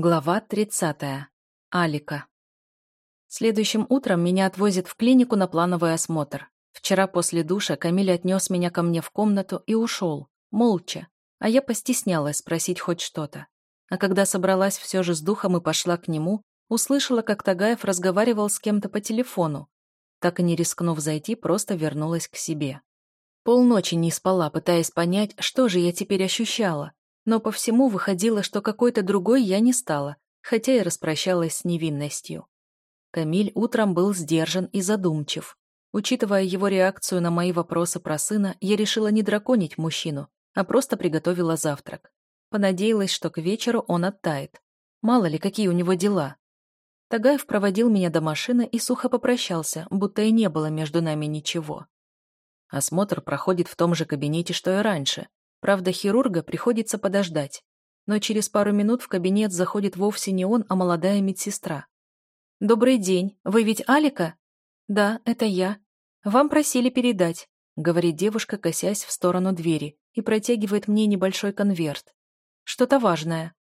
Глава 30. Алика. Следующим утром меня отвозят в клинику на плановый осмотр. Вчера после душа Камиль отнес меня ко мне в комнату и ушел, молча, а я постеснялась спросить хоть что-то. А когда собралась все же с духом и пошла к нему, услышала, как Тагаев разговаривал с кем-то по телефону. Так и не рискнув зайти, просто вернулась к себе. Полночи не спала, пытаясь понять, что же я теперь ощущала но по всему выходило, что какой-то другой я не стала, хотя и распрощалась с невинностью. Камиль утром был сдержан и задумчив. Учитывая его реакцию на мои вопросы про сына, я решила не драконить мужчину, а просто приготовила завтрак. Понадеялась, что к вечеру он оттает. Мало ли, какие у него дела. Тагаев проводил меня до машины и сухо попрощался, будто и не было между нами ничего. Осмотр проходит в том же кабинете, что и раньше, Правда, хирурга приходится подождать. Но через пару минут в кабинет заходит вовсе не он, а молодая медсестра. «Добрый день. Вы ведь Алика?» «Да, это я. Вам просили передать», — говорит девушка, косясь в сторону двери, и протягивает мне небольшой конверт. «Что-то важное».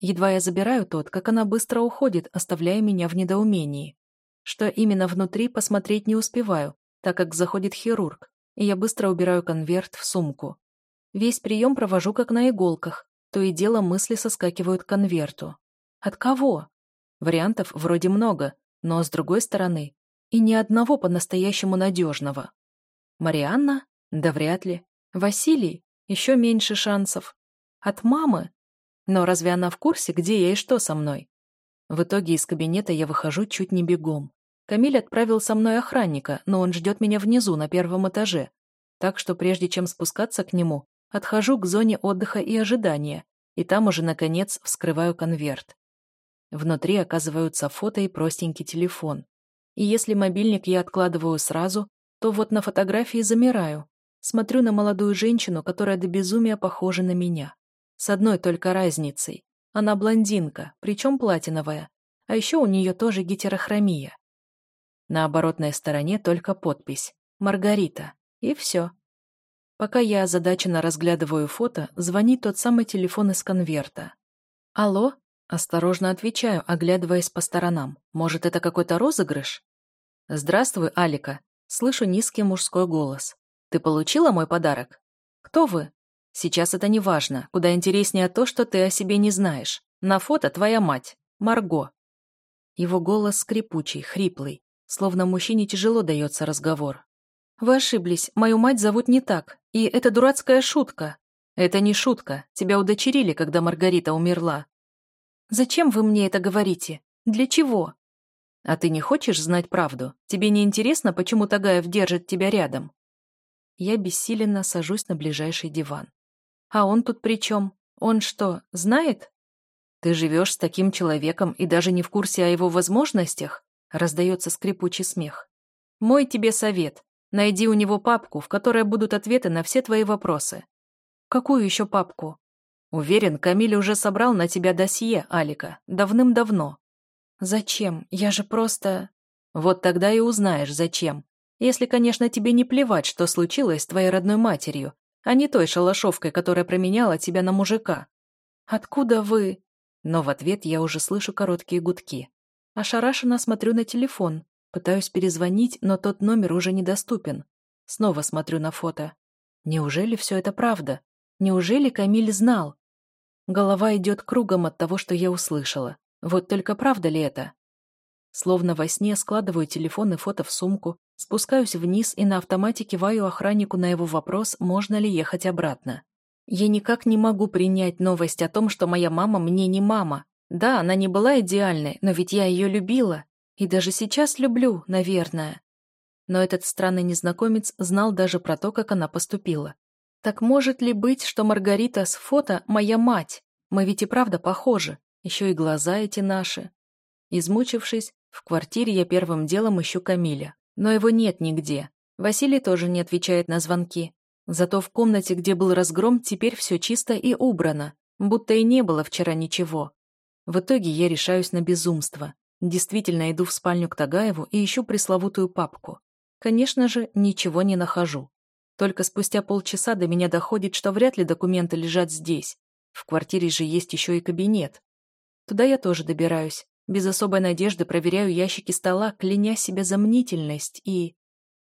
Едва я забираю тот, как она быстро уходит, оставляя меня в недоумении. Что именно внутри, посмотреть не успеваю, так как заходит хирург, и я быстро убираю конверт в сумку. Весь прием провожу как на иголках, то и дело мысли соскакивают к конверту. От кого? Вариантов вроде много, но с другой стороны, и ни одного по-настоящему надежного. Марианна? Да вряд ли. Василий? Еще меньше шансов. От мамы? Но разве она в курсе, где я и что со мной? В итоге из кабинета я выхожу чуть не бегом. Камиль отправил со мной охранника, но он ждет меня внизу, на первом этаже. Так что прежде чем спускаться к нему, Отхожу к зоне отдыха и ожидания, и там уже, наконец, вскрываю конверт. Внутри оказываются фото и простенький телефон. И если мобильник я откладываю сразу, то вот на фотографии замираю. Смотрю на молодую женщину, которая до безумия похожа на меня. С одной только разницей. Она блондинка, причем платиновая. А еще у нее тоже гетерохромия. На оборотной стороне только подпись «Маргарита». И все. Пока я озадаченно разглядываю фото, звонит тот самый телефон из конверта. «Алло?» Осторожно отвечаю, оглядываясь по сторонам. Может, это какой-то розыгрыш? «Здравствуй, Алика». Слышу низкий мужской голос. «Ты получила мой подарок?» «Кто вы?» «Сейчас это не важно. Куда интереснее то, что ты о себе не знаешь. На фото твоя мать. Марго». Его голос скрипучий, хриплый. Словно мужчине тяжело дается разговор. «Вы ошиблись. Мою мать зовут не так. И это дурацкая шутка». «Это не шутка. Тебя удочерили, когда Маргарита умерла». «Зачем вы мне это говорите? Для чего?» «А ты не хочешь знать правду? Тебе не интересно, почему Тагаев держит тебя рядом?» Я бессиленно сажусь на ближайший диван. «А он тут при чем? Он что, знает?» «Ты живешь с таким человеком и даже не в курсе о его возможностях?» Раздается скрипучий смех. «Мой тебе совет. Найди у него папку, в которой будут ответы на все твои вопросы. Какую еще папку? Уверен, Камиль уже собрал на тебя досье, Алика, давным-давно. Зачем? Я же просто... Вот тогда и узнаешь, зачем. Если, конечно, тебе не плевать, что случилось с твоей родной матерью, а не той шалашовкой, которая променяла тебя на мужика. Откуда вы? Но в ответ я уже слышу короткие гудки. Ошарашенно смотрю на телефон, Пытаюсь перезвонить, но тот номер уже недоступен. Снова смотрю на фото. Неужели все это правда? Неужели Камиль знал? Голова идет кругом от того, что я услышала. Вот только правда ли это? Словно во сне складываю телефон и фото в сумку, спускаюсь вниз и на автомате киваю охраннику на его вопрос, можно ли ехать обратно. Я никак не могу принять новость о том, что моя мама мне не мама. Да, она не была идеальной, но ведь я ее любила. И даже сейчас люблю, наверное. Но этот странный незнакомец знал даже про то, как она поступила. Так может ли быть, что Маргарита с фото моя мать? Мы ведь и правда похожи. Еще и глаза эти наши. Измучившись, в квартире я первым делом ищу Камиля. Но его нет нигде. Василий тоже не отвечает на звонки. Зато в комнате, где был разгром, теперь все чисто и убрано, будто и не было вчера ничего. В итоге я решаюсь на безумство. Действительно иду в спальню к Тагаеву и ищу пресловутую папку. Конечно же, ничего не нахожу. Только спустя полчаса до меня доходит, что вряд ли документы лежат здесь. В квартире же есть еще и кабинет. Туда я тоже добираюсь. Без особой надежды проверяю ящики стола, кляня себя за мнительность и...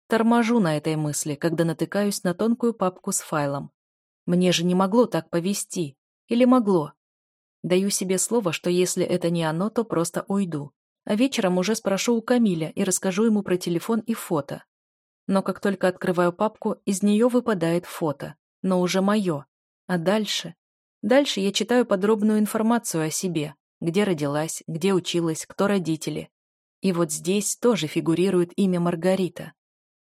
Торможу на этой мысли, когда натыкаюсь на тонкую папку с файлом. Мне же не могло так повести. Или могло? Даю себе слово, что если это не оно, то просто уйду. А вечером уже спрошу у Камиля и расскажу ему про телефон и фото. Но как только открываю папку, из нее выпадает фото. Но уже мое. А дальше? Дальше я читаю подробную информацию о себе. Где родилась, где училась, кто родители. И вот здесь тоже фигурирует имя Маргарита.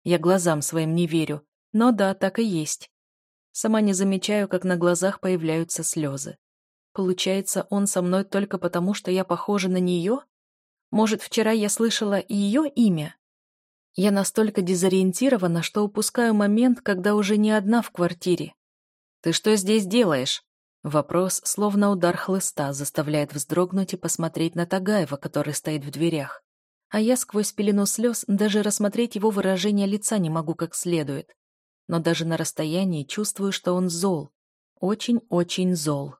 Я глазам своим не верю, но да, так и есть. Сама не замечаю, как на глазах появляются слезы. Получается, он со мной только потому, что я похожа на нее? Может, вчера я слышала ее имя? Я настолько дезориентирована, что упускаю момент, когда уже не одна в квартире. «Ты что здесь делаешь?» Вопрос, словно удар хлыста, заставляет вздрогнуть и посмотреть на Тагаева, который стоит в дверях. А я сквозь пелену слез даже рассмотреть его выражение лица не могу как следует. Но даже на расстоянии чувствую, что он зол. Очень-очень зол.